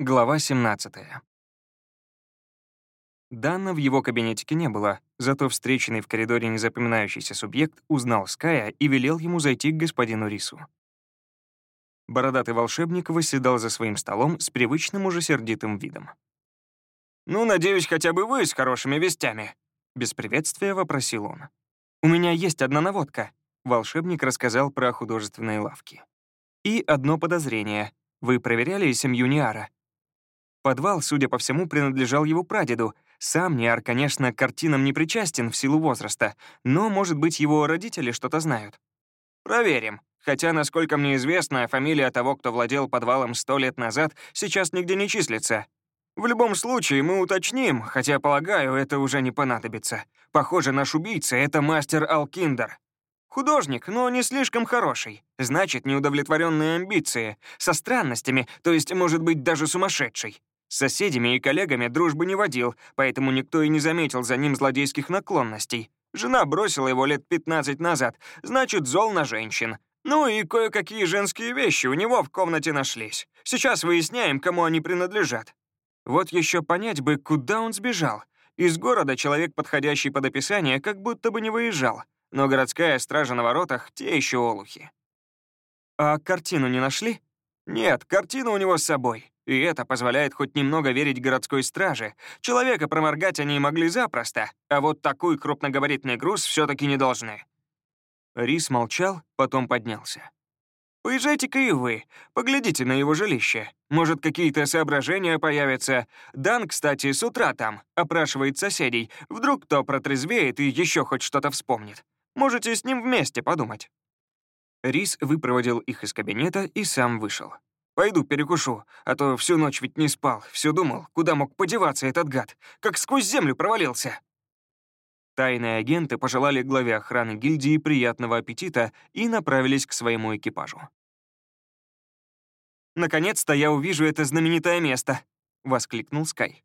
Глава 17. Дана в его кабинетике не было, зато встреченный в коридоре незапоминающийся субъект узнал Ская и велел ему зайти к господину Рису. Бородатый волшебник восседал за своим столом с привычным уже сердитым видом. «Ну, надеюсь, хотя бы вы с хорошими вестями», — без приветствия вопросил он. «У меня есть одна наводка», — волшебник рассказал про художественные лавки. «И одно подозрение. Вы проверяли семью Ниара?» Подвал, судя по всему, принадлежал его прадеду. Сам Ниар, конечно, к картинам не причастен в силу возраста, но, может быть, его родители что-то знают. «Проверим», Хотя, насколько мне известно, фамилия того, кто владел подвалом сто лет назад, сейчас нигде не числится. В любом случае, мы уточним, хотя, полагаю, это уже не понадобится. Похоже, наш убийца — это мастер Алкиндер. Художник, но не слишком хороший. Значит, неудовлетворенные амбиции. Со странностями, то есть, может быть, даже сумасшедший. С соседями и коллегами дружбы не водил, поэтому никто и не заметил за ним злодейских наклонностей. Жена бросила его лет 15 назад, значит, зол на женщин. Ну и кое-какие женские вещи у него в комнате нашлись. Сейчас выясняем, кому они принадлежат. Вот еще понять бы, куда он сбежал. Из города человек, подходящий под описание, как будто бы не выезжал. Но городская стража на воротах — те еще олухи. А картину не нашли? Нет, картина у него с собой. И это позволяет хоть немного верить городской страже. Человека проморгать они могли запросто, а вот такой крупногабаритный груз все таки не должны. Рис молчал, потом поднялся. Поезжайте-ка и вы, поглядите на его жилище. Может, какие-то соображения появятся. Дан, кстати, с утра там, опрашивает соседей. Вдруг кто протрезвеет и еще хоть что-то вспомнит. Можете с ним вместе подумать». Рис выпроводил их из кабинета и сам вышел. «Пойду перекушу, а то всю ночь ведь не спал, все думал, куда мог подеваться этот гад, как сквозь землю провалился». Тайные агенты пожелали главе охраны гильдии приятного аппетита и направились к своему экипажу. «Наконец-то я увижу это знаменитое место!» — воскликнул Скай.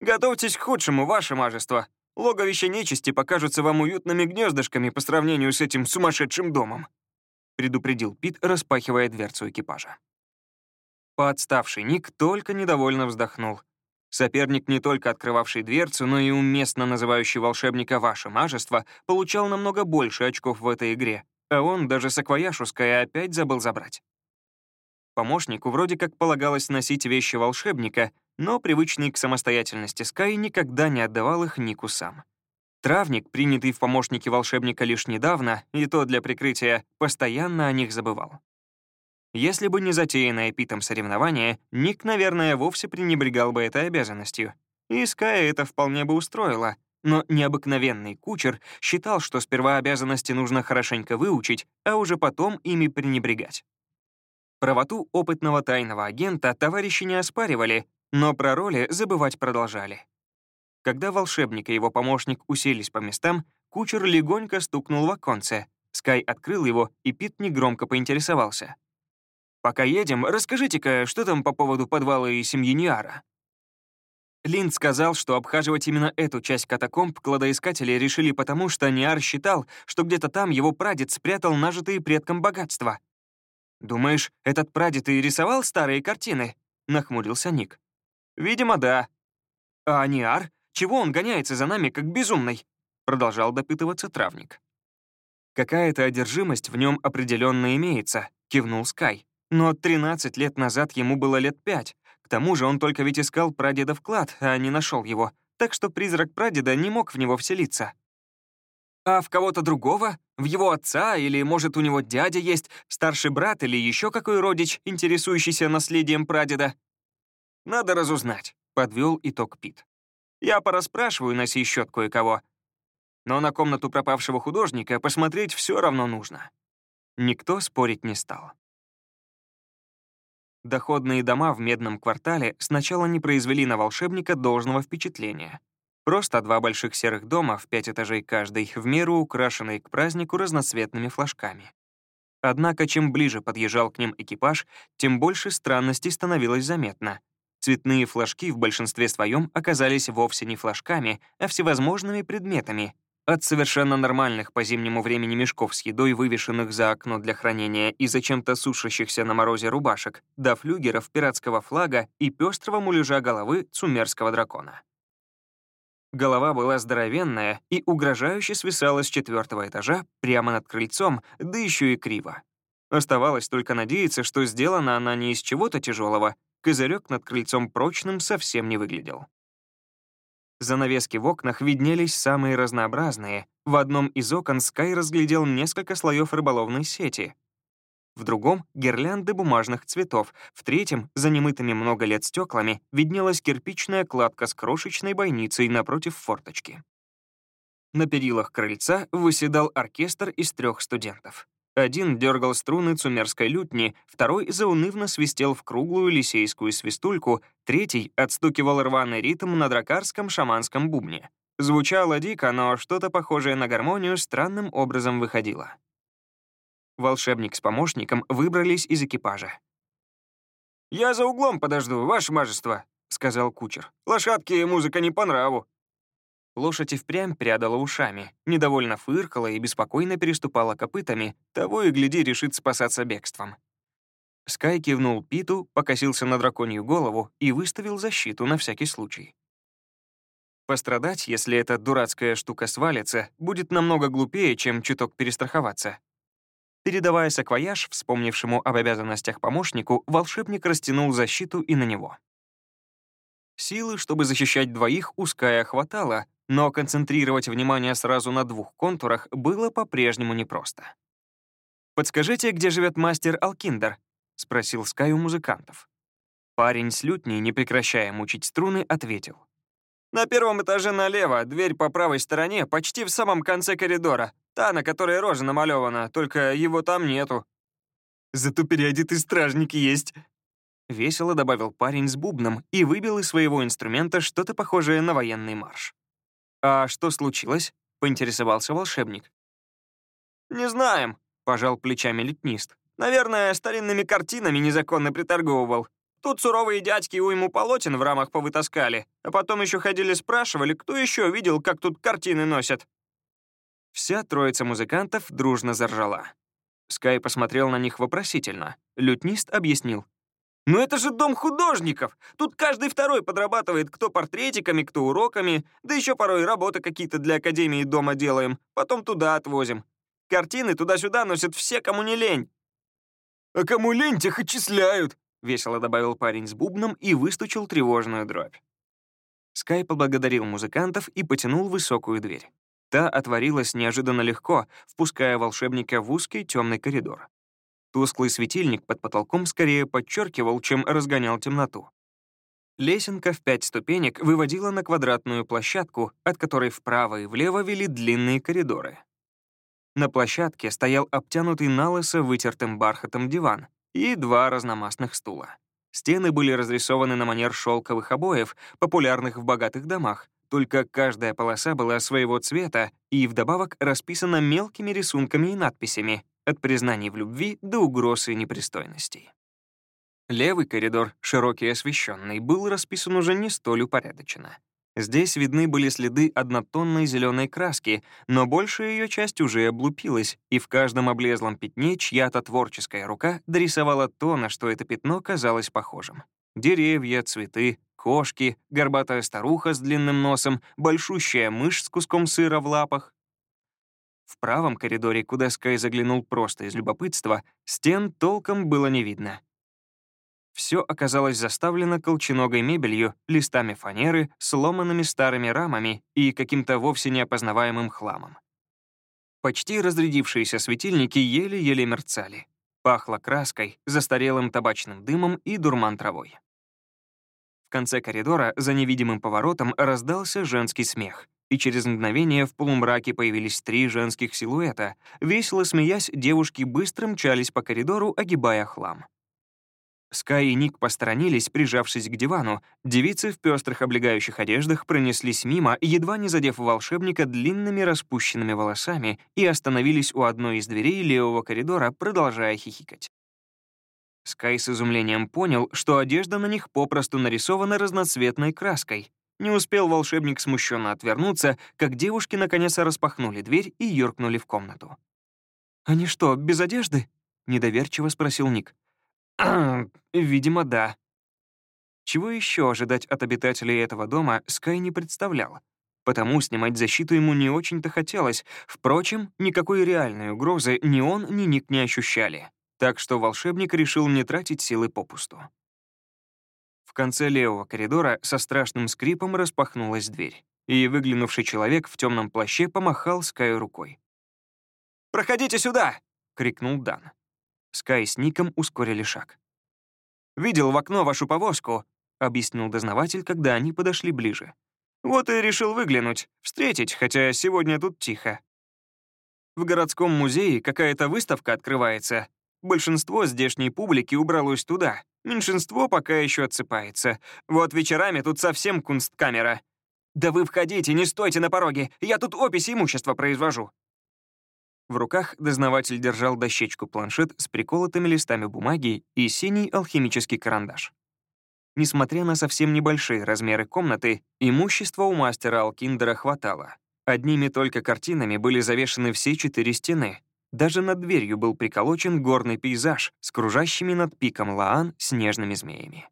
«Готовьтесь к худшему, ваше мажество. Логовища нечисти покажутся вам уютными гнездышками по сравнению с этим сумасшедшим домом», — предупредил Пит, распахивая дверцу экипажа. Подставший Ник только недовольно вздохнул. Соперник, не только открывавший дверцу, но и уместно называющий волшебника «Ваше мажество», получал намного больше очков в этой игре, а он даже саквояж у Ская опять забыл забрать. Помощнику вроде как полагалось носить вещи волшебника, но привычный к самостоятельности Скай никогда не отдавал их Нику сам. Травник, принятый в помощники волшебника лишь недавно, и то для прикрытия, постоянно о них забывал. Если бы не затеянное Питом соревнование, Ник, наверное, вовсе пренебрегал бы этой обязанностью. И Ская это вполне бы устроило. Но необыкновенный кучер считал, что сперва обязанности нужно хорошенько выучить, а уже потом ими пренебрегать. Правоту опытного тайного агента товарищи не оспаривали, но про роли забывать продолжали. Когда волшебник и его помощник уселись по местам, кучер легонько стукнул в оконце. Скай открыл его, и Пит негромко поинтересовался — Пока едем, расскажите-ка, что там по поводу подвала и семьи Ниара?» Линд сказал, что обхаживать именно эту часть катакомб кладоискатели решили потому, что Ниар считал, что где-то там его прадед спрятал нажитые предком богатства. «Думаешь, этот прадед и рисовал старые картины?» — нахмурился Ник. «Видимо, да». «А Ниар? Чего он гоняется за нами, как безумный?» — продолжал допытываться травник. «Какая-то одержимость в нем определенно имеется», — кивнул Скай. Но 13 лет назад ему было лет пять. К тому же он только ведь искал прадеда вклад, а не нашел его, так что призрак прадеда не мог в него вселиться. А в кого-то другого? В его отца? Или, может, у него дядя есть, старший брат или еще какой родич, интересующийся наследием прадеда? Надо разузнать, — подвел итог Пит. Я пораспрашиваю на сей счет кое-кого. Но на комнату пропавшего художника посмотреть все равно нужно. Никто спорить не стал. Доходные дома в Медном квартале сначала не произвели на волшебника должного впечатления. Просто два больших серых дома в пять этажей каждый, в меру украшенные к празднику разноцветными флажками. Однако, чем ближе подъезжал к ним экипаж, тем больше странностей становилось заметно. Цветные флажки в большинстве своем оказались вовсе не флажками, а всевозможными предметами. От совершенно нормальных по зимнему времени мешков с едой, вывешенных за окно для хранения и зачем-то сушащихся на морозе рубашек, до флюгеров пиратского флага и пестрого муляжа головы цумерского дракона. Голова была здоровенная и угрожающе свисала с четвертого этажа прямо над крыльцом, да еще и криво. Оставалось только надеяться, что сделана она не из чего-то тяжелого, козырек над крыльцом прочным совсем не выглядел. Занавески в окнах виднелись самые разнообразные. В одном из окон Скай разглядел несколько слоев рыболовной сети. В другом — гирлянды бумажных цветов. В третьем, за немытыми много лет стеклами, виднелась кирпичная кладка с крошечной бойницей напротив форточки. На перилах крыльца выседал оркестр из трех студентов. Один дергал струны цумерской лютни, второй заунывно свистел в круглую лисейскую свистульку, третий отстукивал рваный ритм на дракарском шаманском бубне. Звучало дико, но что-то похожее на гармонию странным образом выходило. Волшебник с помощником выбрались из экипажа. «Я за углом подожду, ваше мажество», — сказал кучер. «Лошадке музыка не по нраву». Лошадь и впрямь прядала ушами, недовольно фыркала и беспокойно переступала копытами, того и гляди решит спасаться бегством. Скай кивнул Питу, покосился на драконью голову и выставил защиту на всякий случай. Пострадать, если эта дурацкая штука свалится, будет намного глупее, чем чуток перестраховаться. Передавая саквояж, вспомнившему об обязанностях помощнику, волшебник растянул защиту и на него. Силы, чтобы защищать двоих, у Ская хватало, но концентрировать внимание сразу на двух контурах было по-прежнему непросто. «Подскажите, где живет мастер Алкиндер?» — спросил Скай у музыкантов. Парень с лютней, не прекращая мучить струны, ответил. «На первом этаже налево, дверь по правой стороне, почти в самом конце коридора. Та, на которой рожа намалевана, только его там нету». «Зато переодетый стражник есть», — весело добавил парень с бубном и выбил из своего инструмента что-то похожее на военный марш. «А что случилось?» — поинтересовался волшебник. «Не знаем», — пожал плечами летнист. «Наверное, старинными картинами незаконно приторговывал. Тут суровые дядьки уйму полотен в рамах повытаскали, а потом еще ходили спрашивали, кто еще видел, как тут картины носят». Вся троица музыкантов дружно заржала. Скай посмотрел на них вопросительно. Лютнист объяснил. «Ну это же дом художников! Тут каждый второй подрабатывает кто портретиками, кто уроками, да еще порой работы какие-то для Академии дома делаем, потом туда отвозим. Картины туда-сюда носят все, кому не лень». «А кому лень, тех отчисляют», — весело добавил парень с бубном и выстучил тревожную дробь. Скай поблагодарил музыкантов и потянул высокую дверь. Та отворилась неожиданно легко, впуская волшебника в узкий темный коридор. Тусклый светильник под потолком скорее подчеркивал, чем разгонял темноту. Лесенка в пять ступенек выводила на квадратную площадку, от которой вправо и влево вели длинные коридоры. На площадке стоял обтянутый налысо вытертым бархатом диван и два разномастных стула. Стены были разрисованы на манер шелковых обоев, популярных в богатых домах, только каждая полоса была своего цвета и вдобавок расписана мелкими рисунками и надписями, от признаний в любви до угроз и непристойностей. Левый коридор, широкий и освещенный, был расписан уже не столь упорядоченно. Здесь видны были следы однотонной зеленой краски, но большая ее часть уже облупилась, и в каждом облезлом пятне чья-то творческая рука дорисовала то, на что это пятно казалось похожим. Деревья, цветы, кошки, горбатая старуха с длинным носом, большущая мышь с куском сыра в лапах, в правом коридоре, куда Скай заглянул просто из любопытства, стен толком было не видно. Все оказалось заставлено колченогой мебелью, листами фанеры, сломанными старыми рамами и каким-то вовсе неопознаваемым хламом. Почти разрядившиеся светильники еле-еле мерцали. Пахло краской, застарелым табачным дымом и дурман травой. В конце коридора, за невидимым поворотом, раздался женский смех и через мгновение в полумраке появились три женских силуэта. Весело смеясь, девушки быстро мчались по коридору, огибая хлам. Скай и Ник посторонились, прижавшись к дивану. Девицы в пестрых облегающих одеждах пронеслись мимо, едва не задев волшебника длинными распущенными волосами, и остановились у одной из дверей левого коридора, продолжая хихикать. Скай с изумлением понял, что одежда на них попросту нарисована разноцветной краской, Не успел волшебник смущенно отвернуться, как девушки наконец распахнули дверь и юркнули в комнату. «Они что, без одежды?» — недоверчиво спросил Ник. «Видимо, да». Чего еще ожидать от обитателей этого дома, Скай не представлял. Потому снимать защиту ему не очень-то хотелось. Впрочем, никакой реальной угрозы ни он, ни Ник не ощущали. Так что волшебник решил не тратить силы попусту. В конце левого коридора со страшным скрипом распахнулась дверь, и выглянувший человек в темном плаще помахал Скаю рукой. «Проходите сюда!» — крикнул Дан. Скай с Ником ускорили шаг. «Видел в окно вашу повозку», — объяснил дознаватель, когда они подошли ближе. «Вот и решил выглянуть, встретить, хотя сегодня тут тихо. В городском музее какая-то выставка открывается. Большинство здешней публики убралось туда, Меньшинство пока еще отсыпается. Вот вечерами тут совсем кунсткамера. Да вы входите, не стойте на пороге, я тут опись имущества произвожу. В руках дознаватель держал дощечку-планшет с приколотыми листами бумаги и синий алхимический карандаш. Несмотря на совсем небольшие размеры комнаты, имущества у мастера Алкиндера хватало. Одними только картинами были завешены все четыре стены, даже над дверью был приколочен горный пейзаж с кружащими над пиком Лаан снежными змеями.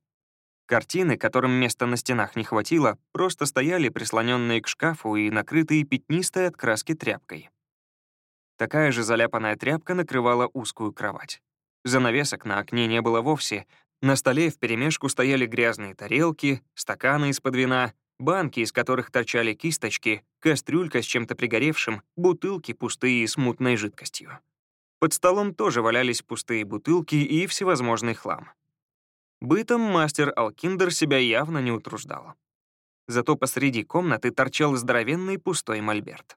Картины, которым места на стенах не хватило, просто стояли прислоненные к шкафу и накрытые пятнистой от краски тряпкой. Такая же заляпанная тряпка накрывала узкую кровать. Занавесок на окне не было вовсе, на столе вперемешку стояли грязные тарелки, стаканы из-под вина, банки, из которых торчали кисточки, кастрюлька с чем-то пригоревшим, бутылки пустые с мутной жидкостью. Под столом тоже валялись пустые бутылки и всевозможный хлам. Бытом мастер Алкиндер себя явно не утруждал. Зато посреди комнаты торчал здоровенный пустой мольберт.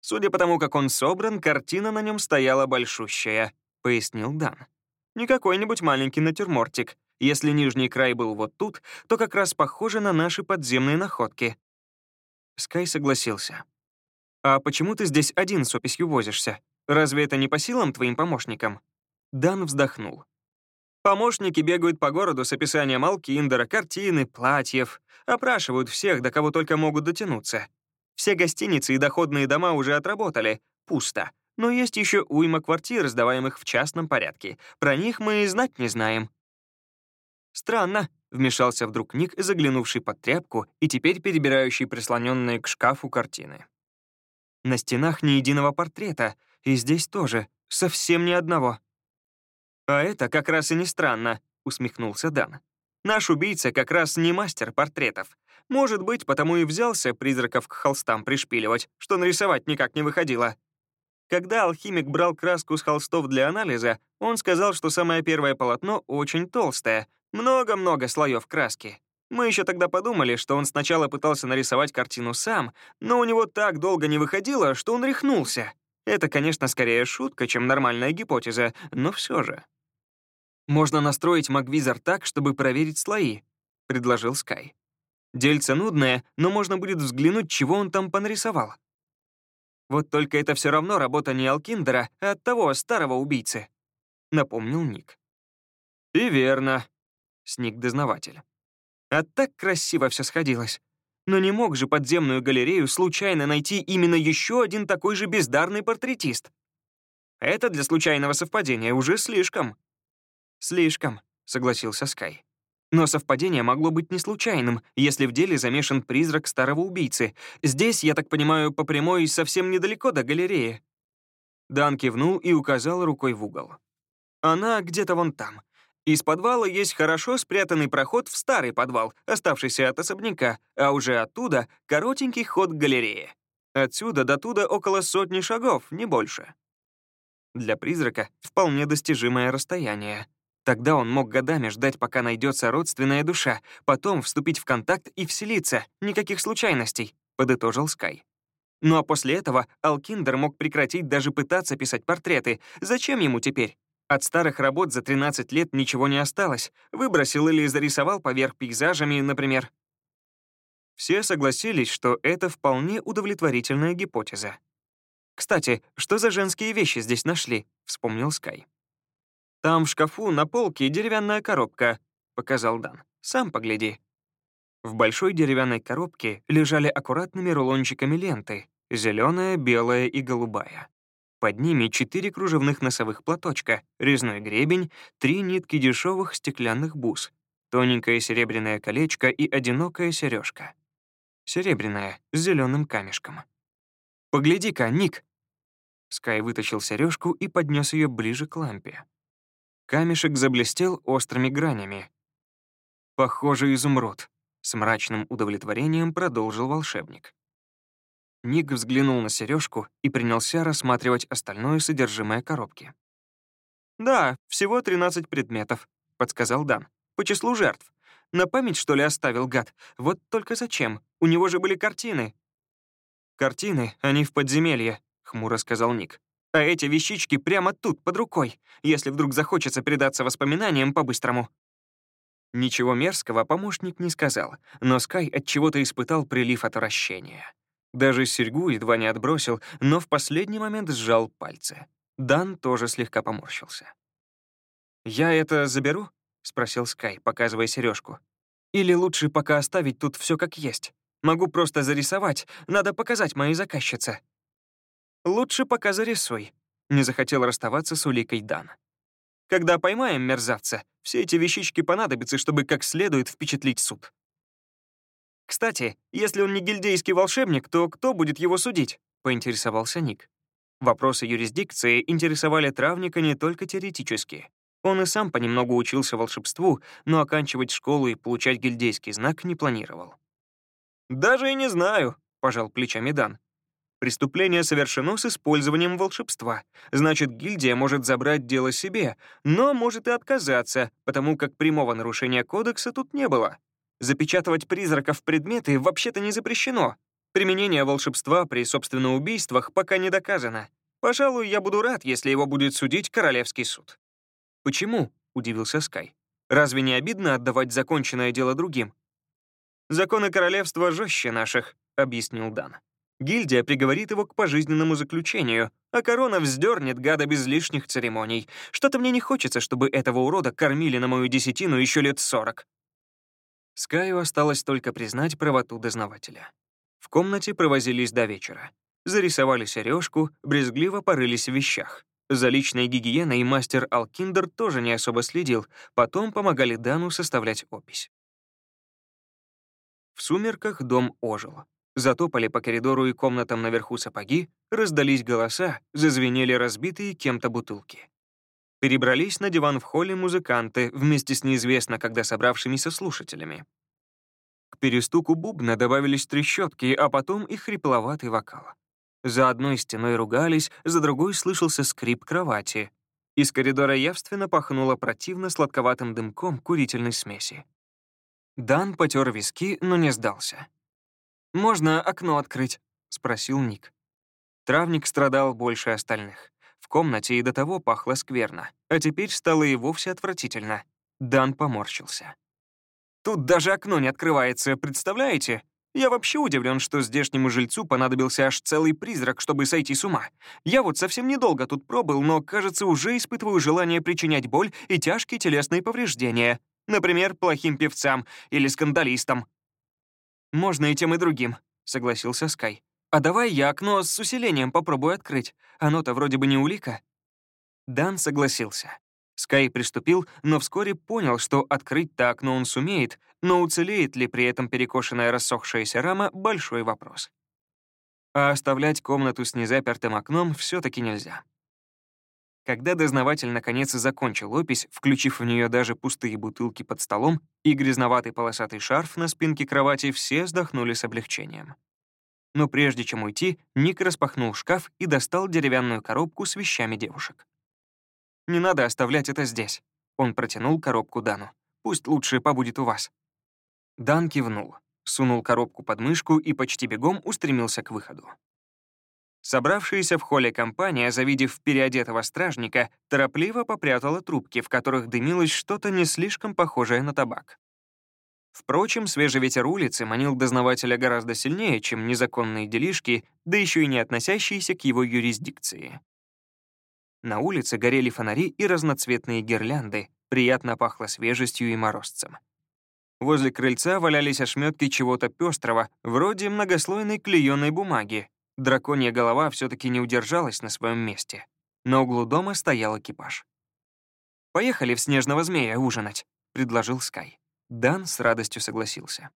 Судя по тому, как он собран, картина на нем стояла большущая, пояснил Дан. Не какой-нибудь маленький натюрмортик, если нижний край был вот тут, то как раз похоже на наши подземные находки. Скай согласился. «А почему ты здесь один с описью возишься? Разве это не по силам твоим помощникам?» Дан вздохнул. Помощники бегают по городу с описанием Алкиндера, картины, платьев, опрашивают всех, до кого только могут дотянуться. Все гостиницы и доходные дома уже отработали, пусто. Но есть еще уйма квартир, сдаваемых в частном порядке. Про них мы и знать не знаем. «Странно», — вмешался вдруг Ник, заглянувший под тряпку и теперь перебирающий прислоненные к шкафу картины. «На стенах ни единого портрета, и здесь тоже, совсем ни одного». «А это как раз и не странно», — усмехнулся Дан. «Наш убийца как раз не мастер портретов. Может быть, потому и взялся призраков к холстам пришпиливать, что нарисовать никак не выходило. Когда алхимик брал краску с холстов для анализа, он сказал, что самое первое полотно очень толстое, много-много слоев краски. Мы еще тогда подумали, что он сначала пытался нарисовать картину сам, но у него так долго не выходило, что он рехнулся. Это, конечно, скорее шутка, чем нормальная гипотеза, но все же. «Можно настроить Магвизор так, чтобы проверить слои», — предложил Скай. «Дельце нудное, но можно будет взглянуть, чего он там понарисовал». «Вот только это все равно работа не Алкиндера, а от того старого убийцы», — напомнил Ник. «И верно», сник-дознаватель. А так красиво все сходилось. Но не мог же подземную галерею случайно найти именно еще один такой же бездарный портретист. Это для случайного совпадения уже слишком. Слишком, согласился Скай. Но совпадение могло быть не случайным, если в деле замешан призрак старого убийцы. Здесь, я так понимаю, по прямой совсем недалеко до галереи. Дан кивнул и указал рукой в угол. Она где-то вон там. Из подвала есть хорошо спрятанный проход в старый подвал, оставшийся от особняка, а уже оттуда — коротенький ход к галерее. Отсюда до туда около сотни шагов, не больше. Для призрака вполне достижимое расстояние. Тогда он мог годами ждать, пока найдется родственная душа, потом вступить в контакт и вселиться, никаких случайностей, подытожил Скай. Ну а после этого Алкиндер мог прекратить даже пытаться писать портреты. Зачем ему теперь? От старых работ за 13 лет ничего не осталось. Выбросил или зарисовал поверх пейзажами, например. Все согласились, что это вполне удовлетворительная гипотеза. «Кстати, что за женские вещи здесь нашли?» — вспомнил Скай. «Там в шкафу на полке деревянная коробка», — показал Дан. «Сам погляди». В большой деревянной коробке лежали аккуратными рулончиками ленты — зеленая, белая и голубая. Под ними четыре кружевных носовых платочка, резной гребень, три нитки дешевых стеклянных бус, тоненькое серебряное колечко и одинокая сережка. Серебряная, с зеленым камешком. «Погляди-ка, Ник!» Скай вытащил сережку и поднес ее ближе к лампе. Камешек заблестел острыми гранями. «Похоже, изумруд», — с мрачным удовлетворением продолжил волшебник. Ник взглянул на сережку и принялся рассматривать остальное содержимое коробки. «Да, всего 13 предметов», — подсказал Дан. «По числу жертв. На память, что ли, оставил гад? Вот только зачем? У него же были картины». «Картины, они в подземелье», — хмуро сказал Ник. «А эти вещички прямо тут, под рукой, если вдруг захочется предаться воспоминаниям по-быстрому». Ничего мерзкого помощник не сказал, но Скай от чего то испытал прилив отвращения. Даже серьгу едва не отбросил, но в последний момент сжал пальцы. Дан тоже слегка поморщился. «Я это заберу?» — спросил Скай, показывая сережку. «Или лучше пока оставить тут все как есть? Могу просто зарисовать, надо показать моей заказчице». «Лучше пока зарисуй», — не захотел расставаться с уликой Дан. «Когда поймаем мерзавца, все эти вещички понадобятся, чтобы как следует впечатлить суд». «Кстати, если он не гильдейский волшебник, то кто будет его судить?» — поинтересовался Ник. Вопросы юрисдикции интересовали травника не только теоретически. Он и сам понемногу учился волшебству, но оканчивать школу и получать гильдейский знак не планировал. «Даже и не знаю», — пожал плечами Дан. Преступление совершено с использованием волшебства. Значит, гильдия может забрать дело себе, но может и отказаться, потому как прямого нарушения кодекса тут не было. Запечатывать призраков в предметы вообще-то не запрещено. Применение волшебства при собственных убийствах пока не доказано. Пожалуй, я буду рад, если его будет судить Королевский суд. «Почему?» — удивился Скай. «Разве не обидно отдавать законченное дело другим?» «Законы королевства жестче наших», — объяснил Дан. «Гильдия приговорит его к пожизненному заключению, а корона вздернет гада без лишних церемоний. Что-то мне не хочется, чтобы этого урода кормили на мою десятину еще лет сорок». Скаю осталось только признать правоту дознавателя. В комнате провозились до вечера. Зарисовали сережку, брезгливо порылись в вещах. За личной гигиеной мастер Алкиндер тоже не особо следил, потом помогали Дану составлять опись. В сумерках дом ожил. Затопали по коридору и комнатам наверху сапоги, раздались голоса, зазвенели разбитые кем-то бутылки. Перебрались на диван в холле музыканты вместе с неизвестно когда собравшимися слушателями. К перестуку бубна добавились трещотки, а потом и хрипловатый вокал. За одной стеной ругались, за другой слышался скрип кровати. Из коридора явственно пахнуло противно сладковатым дымком курительной смеси. Дан потер виски, но не сдался. «Можно окно открыть?» — спросил Ник. Травник страдал больше остальных. В комнате и до того пахло скверно, а теперь стало и вовсе отвратительно. Дан поморщился. «Тут даже окно не открывается, представляете? Я вообще удивлен, что здешнему жильцу понадобился аж целый призрак, чтобы сойти с ума. Я вот совсем недолго тут пробыл, но, кажется, уже испытываю желание причинять боль и тяжкие телесные повреждения. Например, плохим певцам или скандалистам». «Можно и тем, и другим», — согласился Скай. «А давай я окно с усилением попробую открыть. Оно-то вроде бы не улика». Дан согласился. Скай приступил, но вскоре понял, что открыть-то окно он сумеет, но уцелеет ли при этом перекошенная рассохшаяся рама — большой вопрос. А оставлять комнату с незапертым окном все таки нельзя. Когда дознаватель наконец закончил опись, включив в нее даже пустые бутылки под столом и грязноватый полосатый шарф на спинке кровати, все вздохнули с облегчением. Но прежде чем уйти, Ник распахнул шкаф и достал деревянную коробку с вещами девушек. «Не надо оставлять это здесь». Он протянул коробку Дану. «Пусть лучше побудет у вас». Дан кивнул, сунул коробку под мышку и почти бегом устремился к выходу. Собравшаяся в холле компания, завидев переодетого стражника, торопливо попрятала трубки, в которых дымилось что-то не слишком похожее на табак. Впрочем, свежий ветер улицы манил дознавателя гораздо сильнее, чем незаконные делишки, да еще и не относящиеся к его юрисдикции. На улице горели фонари и разноцветные гирлянды, приятно пахло свежестью и морозцем. Возле крыльца валялись ошметки чего-то пестрого, вроде многослойной клееной бумаги. Драконья голова все таки не удержалась на своем месте. На углу дома стоял экипаж. «Поехали в снежного змея ужинать», — предложил Скай. Дан с радостью согласился.